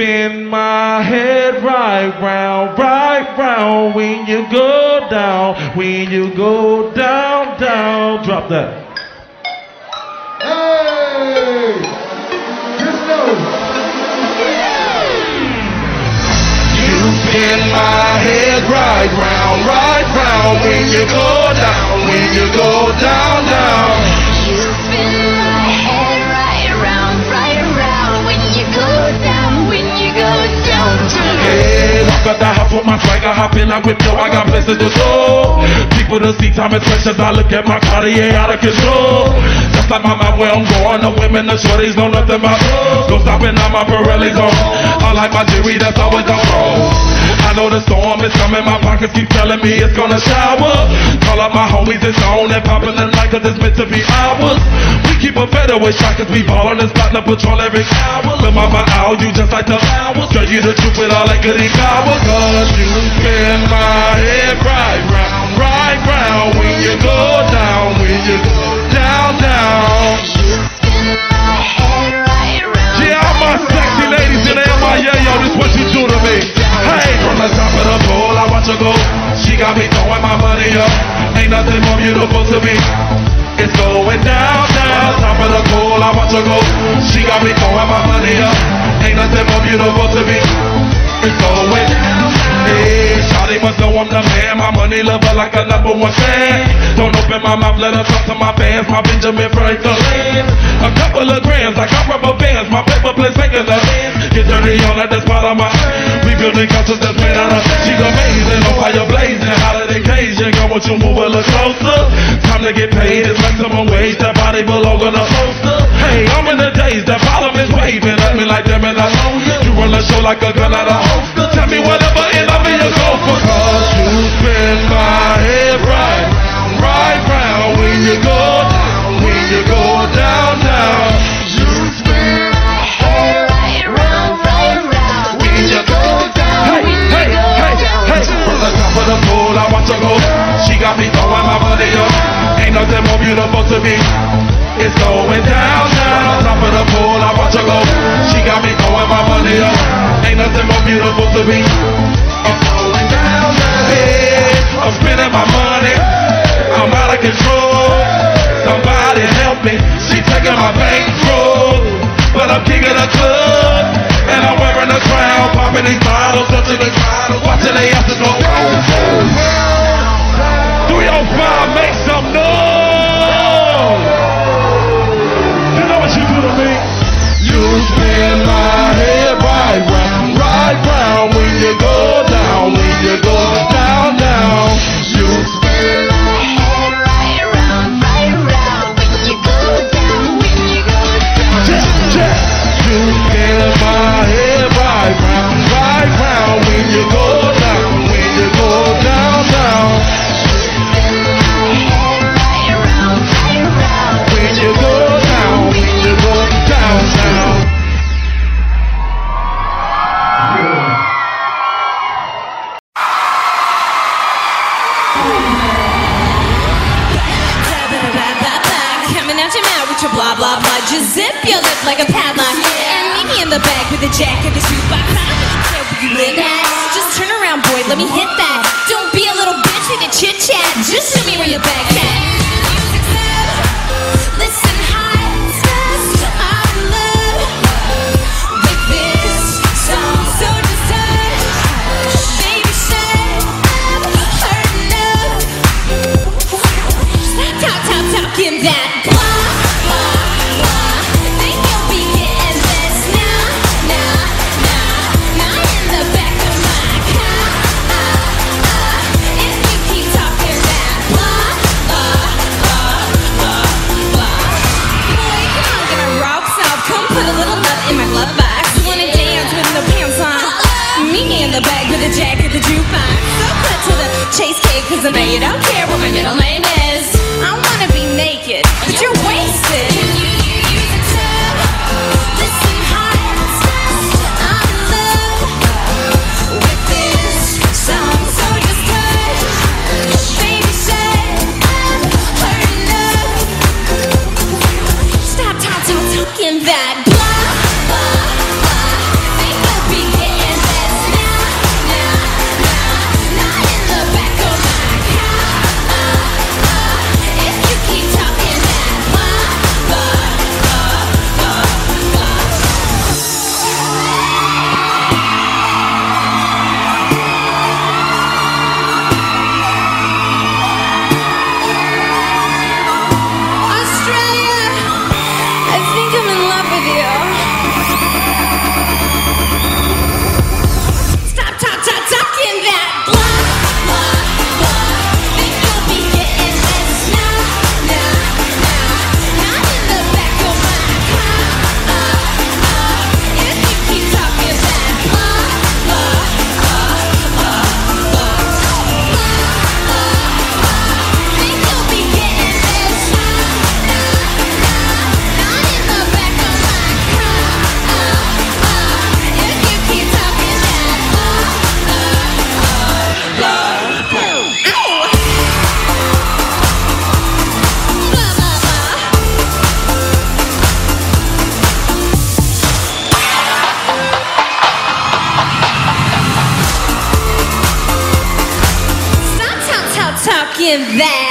spin my head right round, right round when you go down, when you go down, down. Drop that. Hey! Disco! You spin my head right round, right round when you go down, when you go down, down. With my swag, I hop in, I whip yo, I got places to go. People to see time and precious, I look at my Cartier out of control. Like my mouth where I'm going, the women, the shorties know nothing about us. Oh. So stopping on my Pirelli's on. I like my jewelry, that's always on roll. I know the storm is coming, my pockets keep telling me it's gonna shower. Call up my homies, it's on and popping the night, cause it's meant to be ours. We keep a featherweight shot, cause we ballin' and spotting a patrol every hour. Look, mama, owl, you just like the flowers. Tell you the truth with all that goody power, cause you spin my head right round, right round when you go down, when you go down. Yeah, all my sexy ladies in there, my yeah, yo, this what you do to me. Hey, from the top of the pole, I watch her go. She got me throwing my money up. Ain't nothing more beautiful to me. It's going down, down, top of the pole, I watch her go. She got me throwing my money up. Ain't nothing more beautiful to me. It's going Must know I'm the man. My money lover like a number one fan. Don't open my mouth, let her talk to my fans. My Benjamin Franklin. A couple of grams, like I'm rubber bands. My paper plates making the hands. Get dirty on at the spot of my We building cultures that's made out of. She's amazing, oh, on fire blazing. Holiday Cajun, girl, won't you move a little closer? Time to get paid, it's maximum wage. That body belong on a poster. Hey, I'm in the days, that bottom is waving at me like them and I know you. You run the show like a gun at a holster. Tell me whatever, and I'll be your gopher. Lord, spin my head right round, right round when you go down, when you go down, down. You spin my head right round, right round when you go down, when you go down. From the top of the pool, I watch her go. She got me throwing my up. Ain't nothing more beautiful to me. It's going down, down. From the top of the pool, I watch her go. She got me throwing my money up. Ain't nothing more beautiful to me the. I'm spending my money. I'm out of control. Somebody help me. She taking my bankroll. But I'm king of the club. And I'm wearing a crown. Popping these bottles up to the bottles. Watching they asses go. 305 makes fucking that.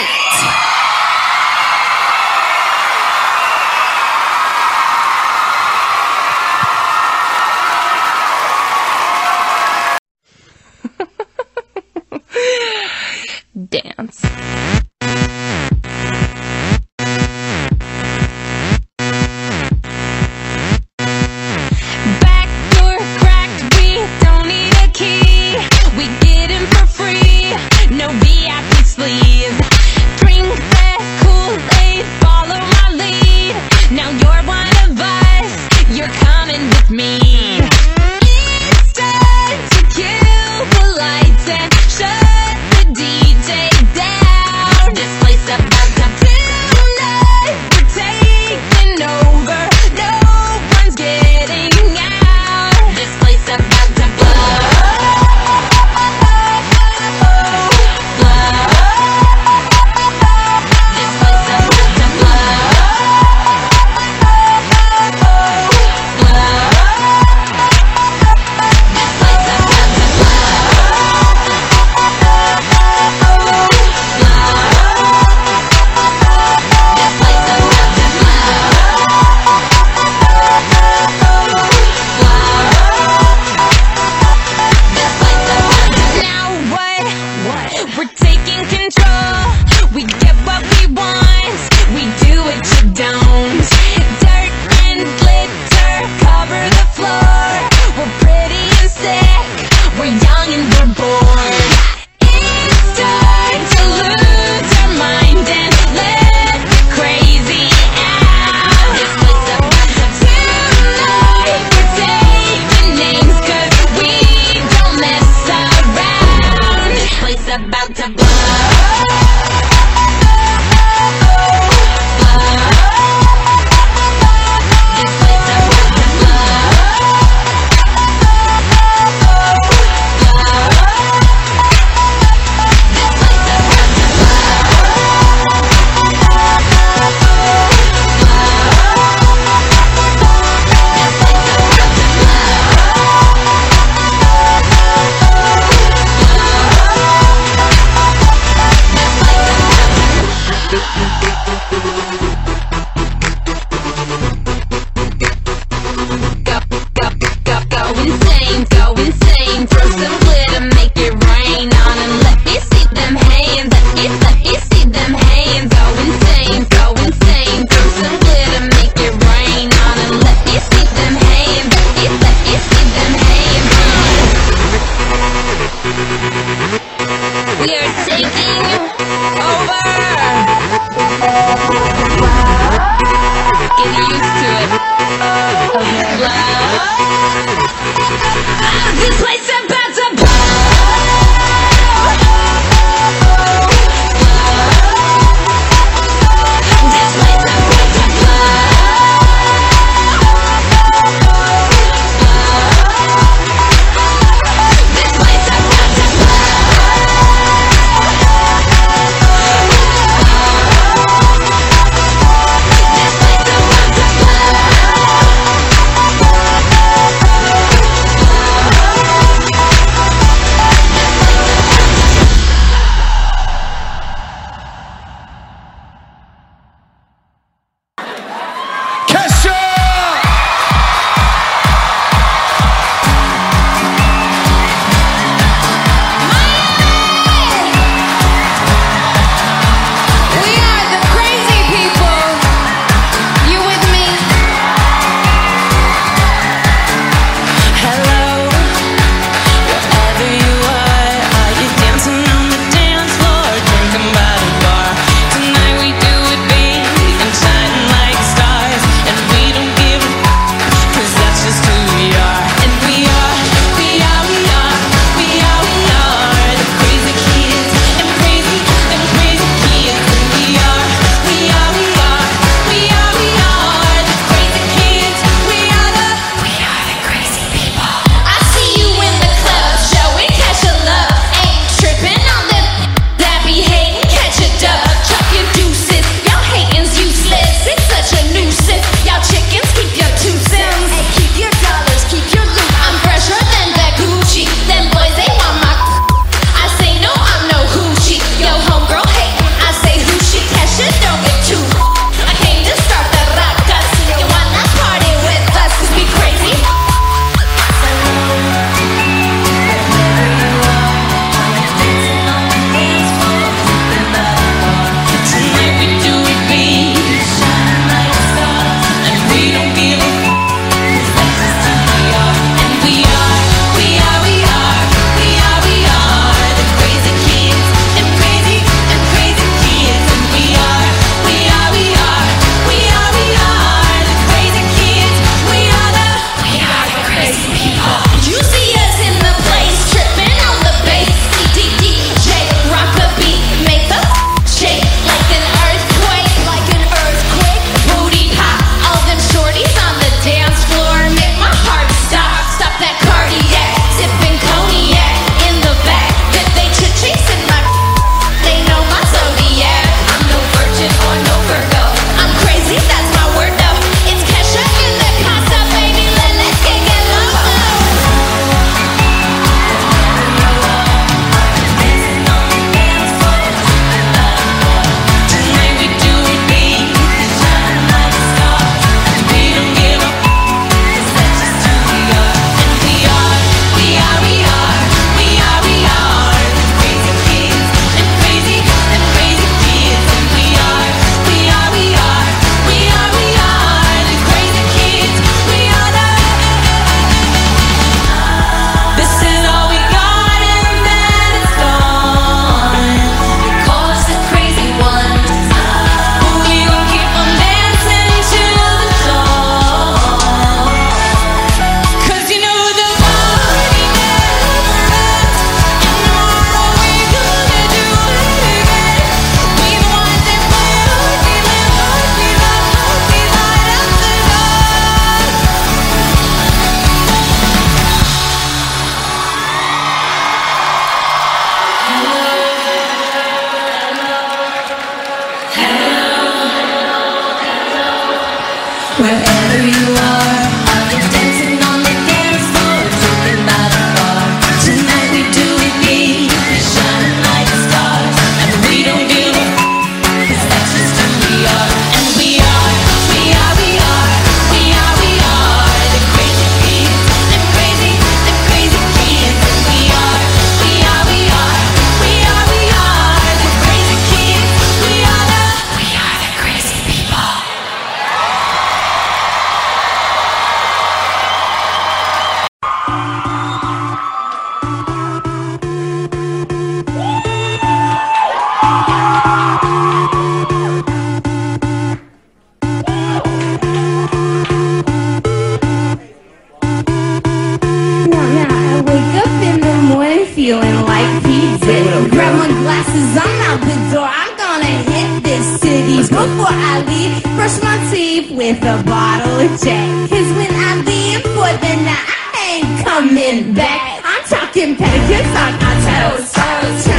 Feeling like P. Diddy. Grab my glasses, I'm out the door. I'm gonna hit this city before I leave. Brush my teeth with a bottle of Jack. Cause when I leave for the night, I ain't coming back. I'm talking pedicures on my toes, toes. Trying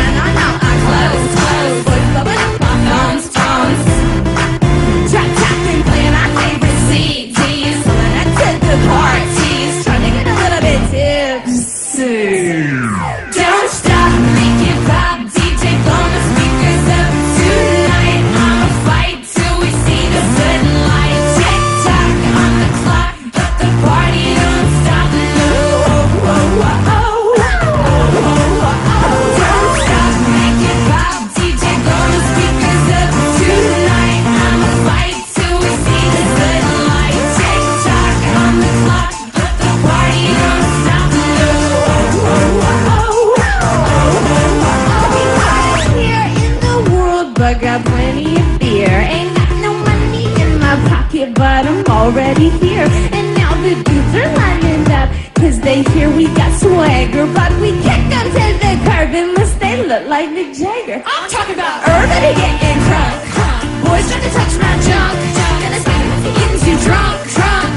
already here. And now the dudes are lining up, cause they hear we got swagger. But we kick them to the curb unless they look like Mick Jagger. I'm talking about urban getting drunk. Boys trying to touch my junk. Gonna say getting too drunk, drunk.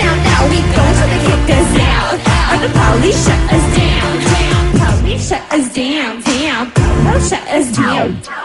Now, now we go till they kick us out. Or the police shut us down. Down. Police shut us down. Down. Police shut us down.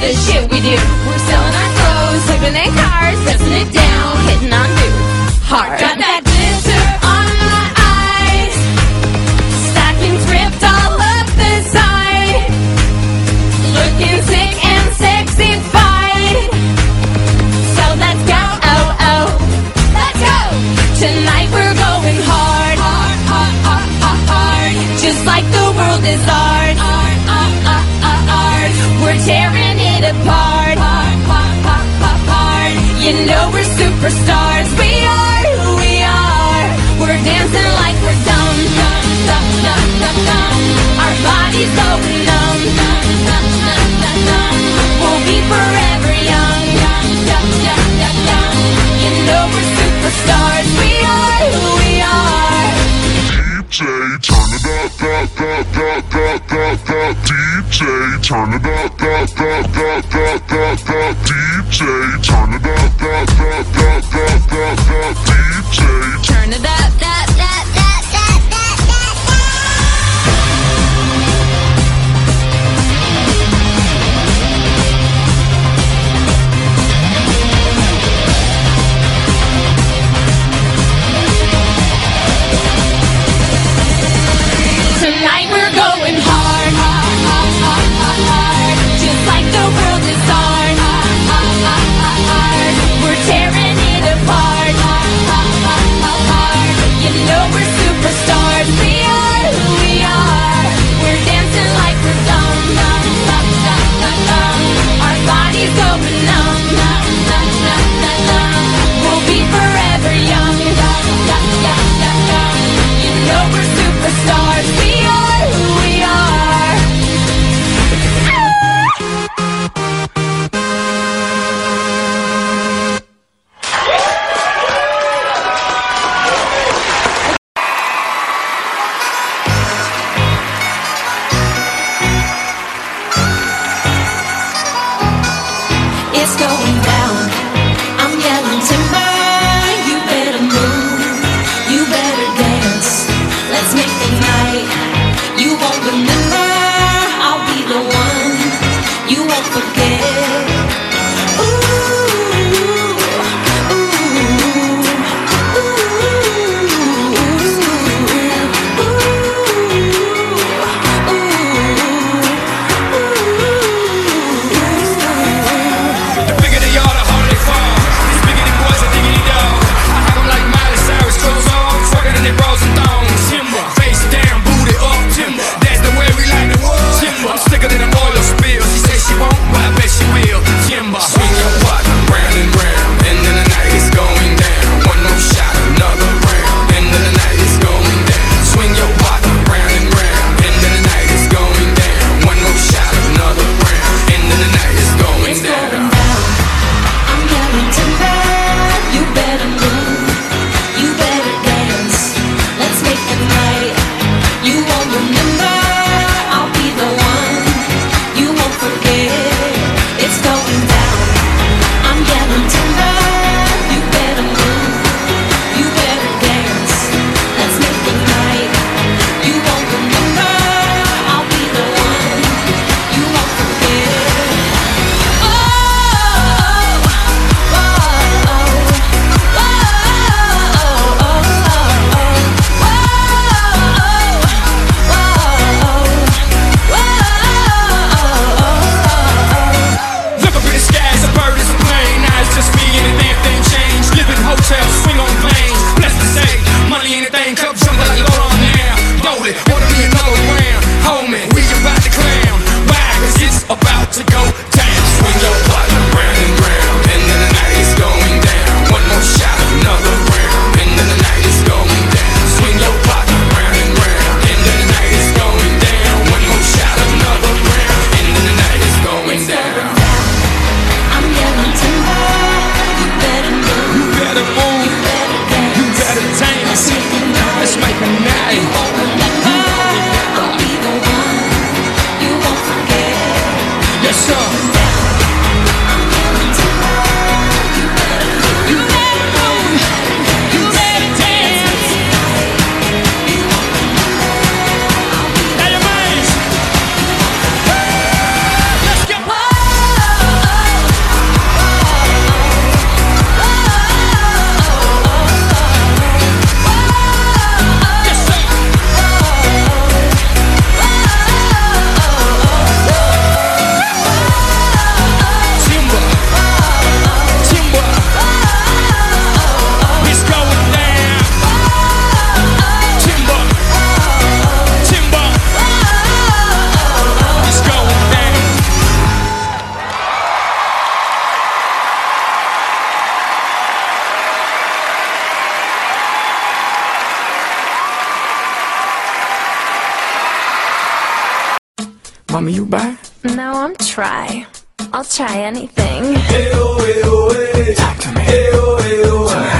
the shit we do. We're selling our clothes, flipping in cars, dressing it down, hitting on dudes. Hard. Got superstars. We are who we are. We're dancing like we're dumb, dumb, dumb, dumb, dumb, dumb. Our bodies go numb, dumb, dumb, dumb, dumb, dumb. We'll be forever young, dumb, dumb, dumb, dumb, dumb. You know we're superstars. We are who we are. DJ, turn it up, up, up, up, up, up, up. DJ, turn it up, up, up, up, up, up, up. DJ, turn it up. Say you bi? No, I'm try. I'll try anything. Talk to me.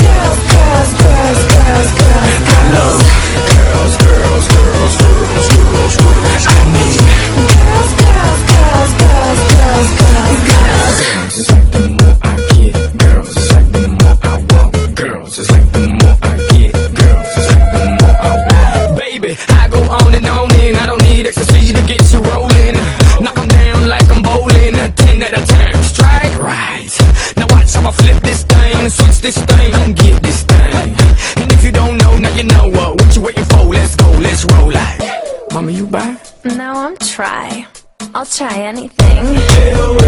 try. I'll try anything.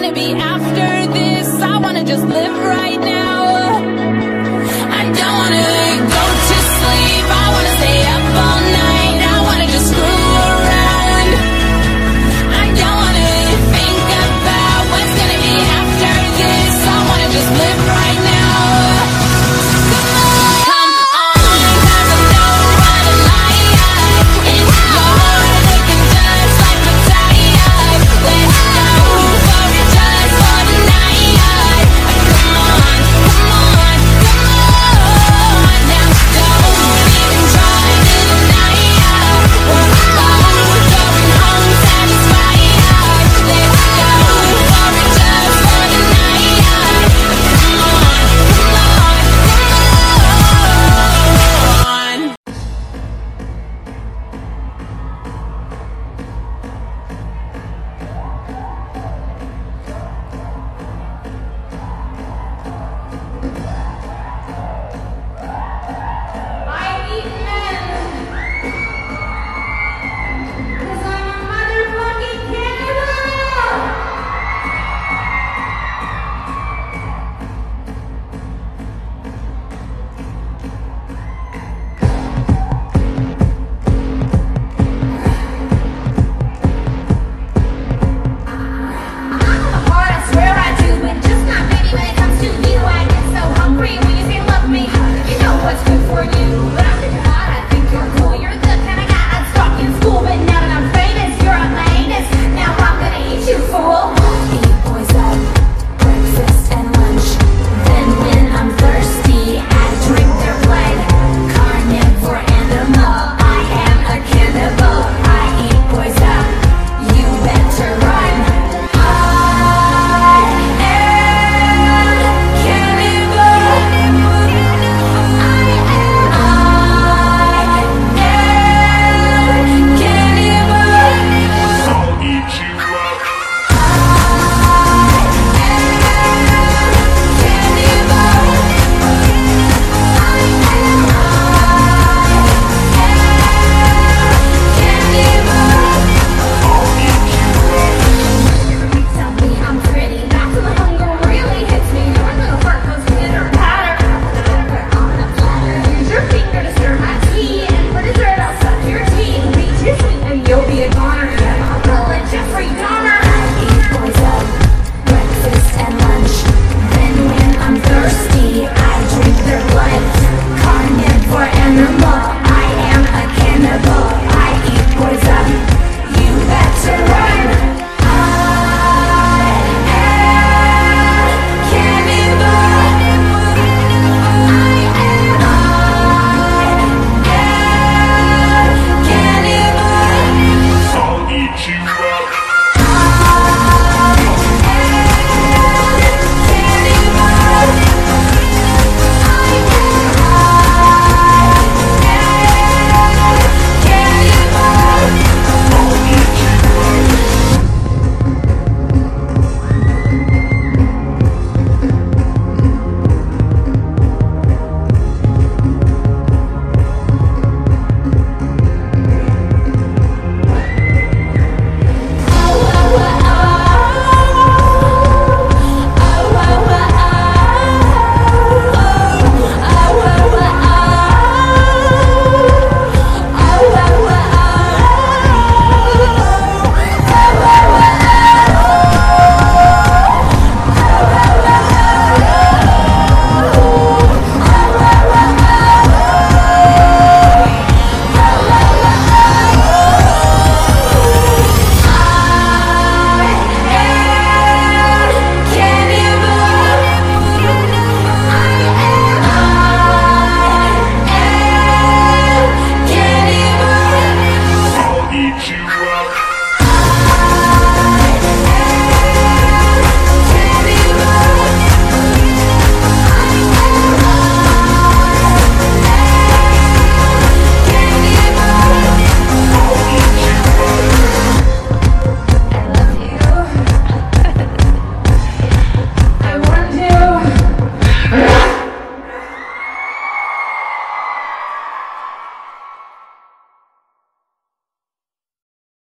gonna be after this. I wanna just live right now.